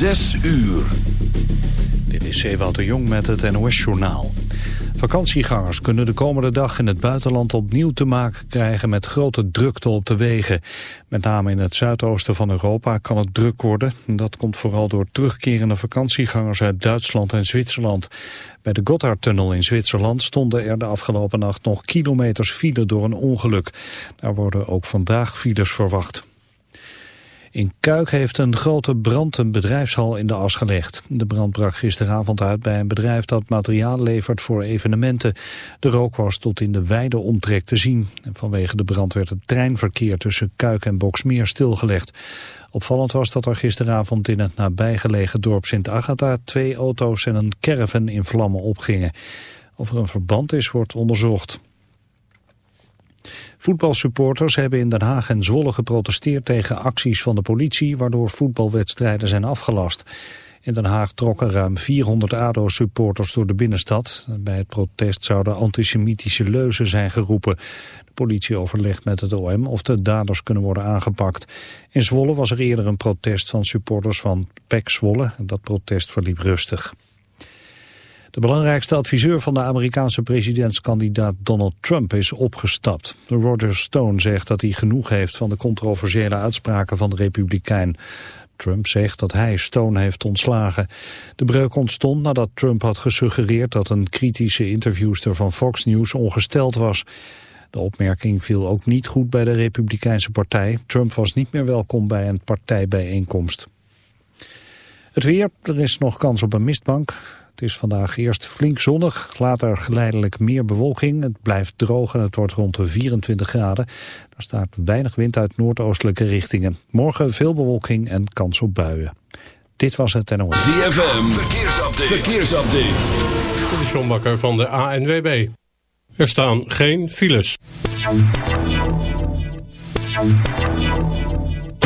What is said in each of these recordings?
Zes uur. Dit is Ewout de Jong met het NOS-journaal. Vakantiegangers kunnen de komende dag in het buitenland opnieuw te maken krijgen met grote drukte op de wegen. Met name in het zuidoosten van Europa kan het druk worden. Dat komt vooral door terugkerende vakantiegangers uit Duitsland en Zwitserland. Bij de Gotthardtunnel in Zwitserland stonden er de afgelopen nacht nog kilometers file door een ongeluk. Daar worden ook vandaag files verwacht. In Kuik heeft een grote brand een bedrijfshal in de as gelegd. De brand brak gisteravond uit bij een bedrijf dat materiaal levert voor evenementen. De rook was tot in de wijde omtrek te zien. En vanwege de brand werd het treinverkeer tussen Kuik en Boksmeer stilgelegd. Opvallend was dat er gisteravond in het nabijgelegen dorp Sint-Agatha twee auto's en een caravan in vlammen opgingen. Of er een verband is, wordt onderzocht. Voetbalsupporters hebben in Den Haag en Zwolle geprotesteerd tegen acties van de politie, waardoor voetbalwedstrijden zijn afgelast. In Den Haag trokken ruim 400 ADO-supporters door de binnenstad. Bij het protest zouden antisemitische leuzen zijn geroepen. De politie overlegt met het OM of de daders kunnen worden aangepakt. In Zwolle was er eerder een protest van supporters van PEC Zwolle. Dat protest verliep rustig. De belangrijkste adviseur van de Amerikaanse presidentskandidaat Donald Trump is opgestapt. Roger Stone zegt dat hij genoeg heeft van de controversiële uitspraken van de Republikein. Trump zegt dat hij Stone heeft ontslagen. De breuk ontstond nadat Trump had gesuggereerd dat een kritische interviewster van Fox News ongesteld was. De opmerking viel ook niet goed bij de Republikeinse partij. Trump was niet meer welkom bij een partijbijeenkomst. Het weer, er is nog kans op een mistbank. Het is vandaag eerst flink zonnig, later geleidelijk meer bewolking. Het blijft droog en het wordt rond de 24 graden. Er staat weinig wind uit noordoostelijke richtingen. Morgen veel bewolking en kans op buien. Dit was het NOS. ZFM, verkeersupdate. verkeersupdate. De Sjombakker van de ANWB. Er staan geen files.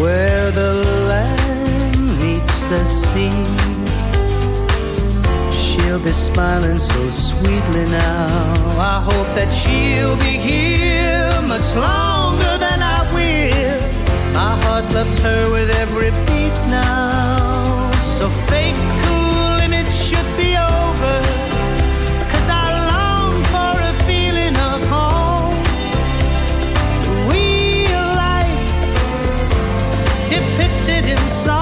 where the land meets the sea. She'll be smiling so sweetly now. I hope that she'll be here much longer than I will. My heart loves her with every beat now. So fake cool image should be over. inside.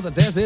the desert.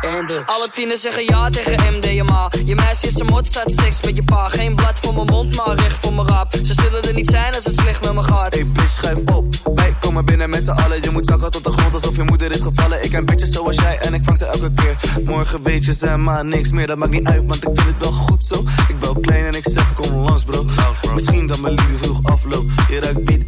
en. Alle tieners zeggen ja tegen MDMA. Je meisje is een mot, staat seks met je pa. Geen blad voor mijn mond, maar recht voor mijn rap. Ze zullen er niet zijn als het slecht met me gaat. Hey bitch, schuif op. Wij komen binnen met z'n allen. Je moet zakken tot de grond alsof je moeder is gevallen. Ik ken bitches zoals jij en ik vang ze elke keer. Morgen weet je ze maar niks meer. Dat maakt niet uit, want ik vind het wel goed zo. Ik ben klein en ik zeg kom langs bro. Misschien dat mijn liefde vroeg afloopt. Je ruikt beat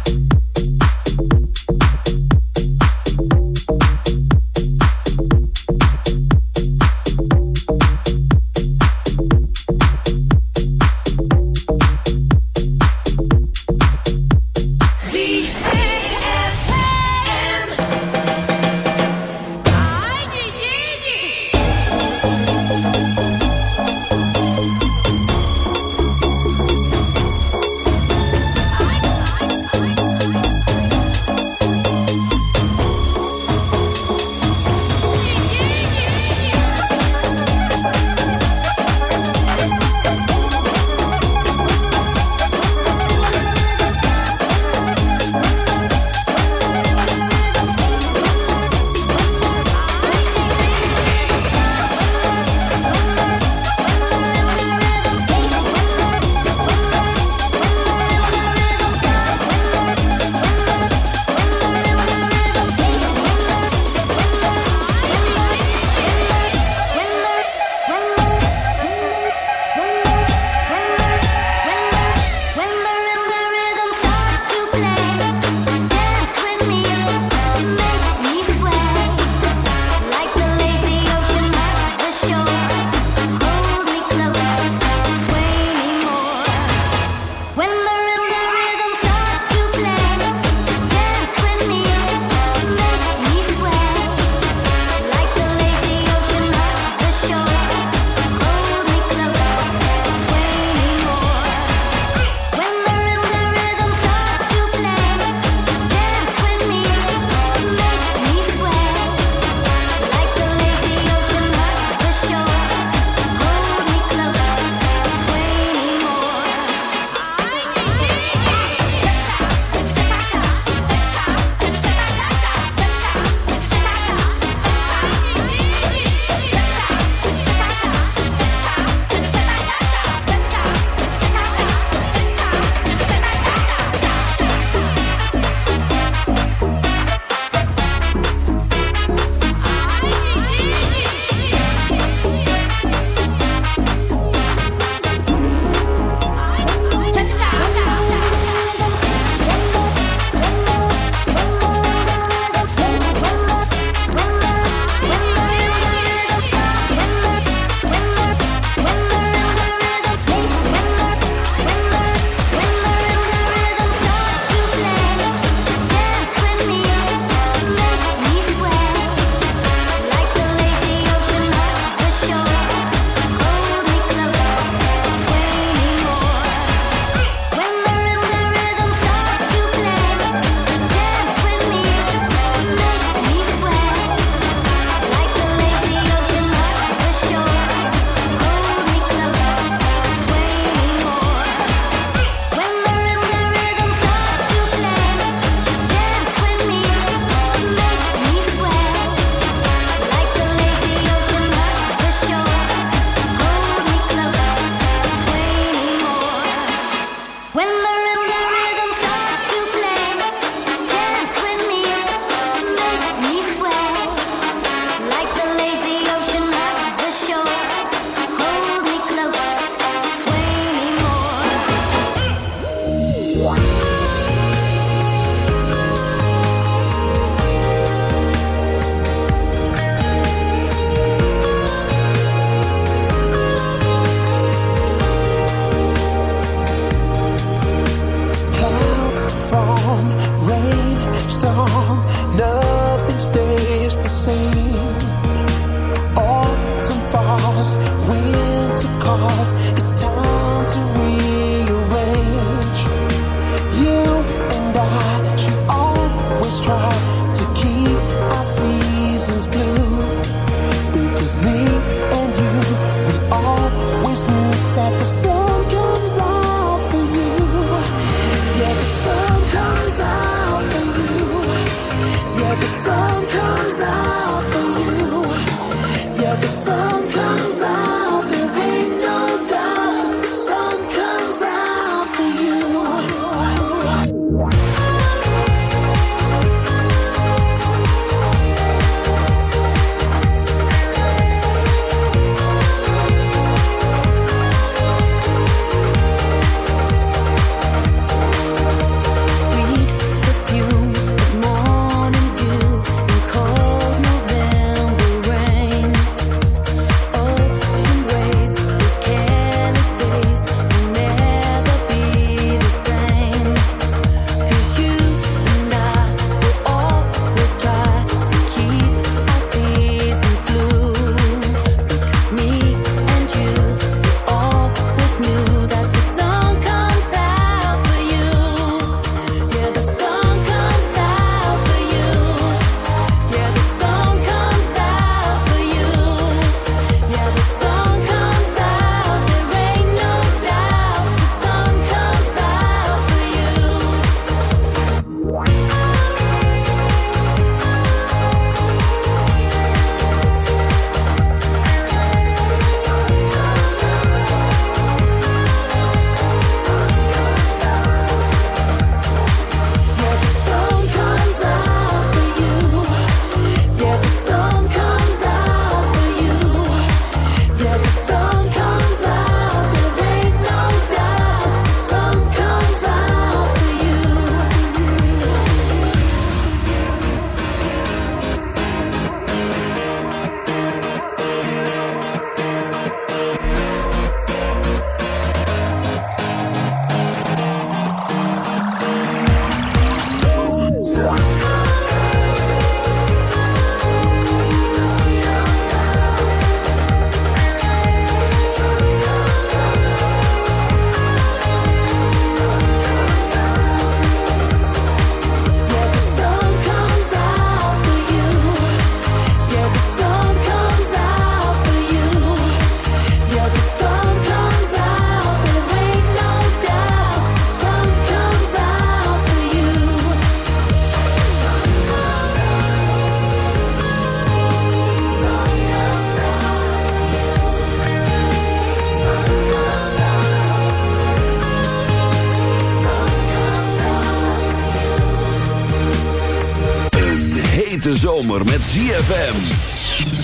zomer met ZFM.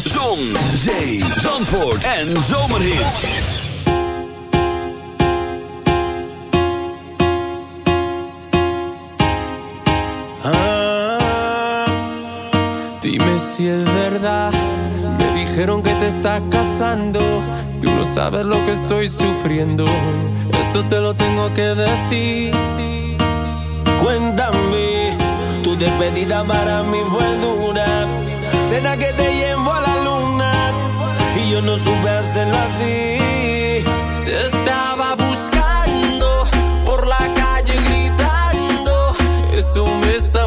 Zon, zee, zandvoort en zomerhit. Ah, dime si es verdad. Me dijeron que te está casando. Tú no sabes lo que estoy sufriendo. Esto te lo tengo que decir. Cuéntame, tu despedida para mí fue dura Será que te llevo a la luna y yo no supe hacerlo así. Te estaba buscando por la calle gritando, esto me está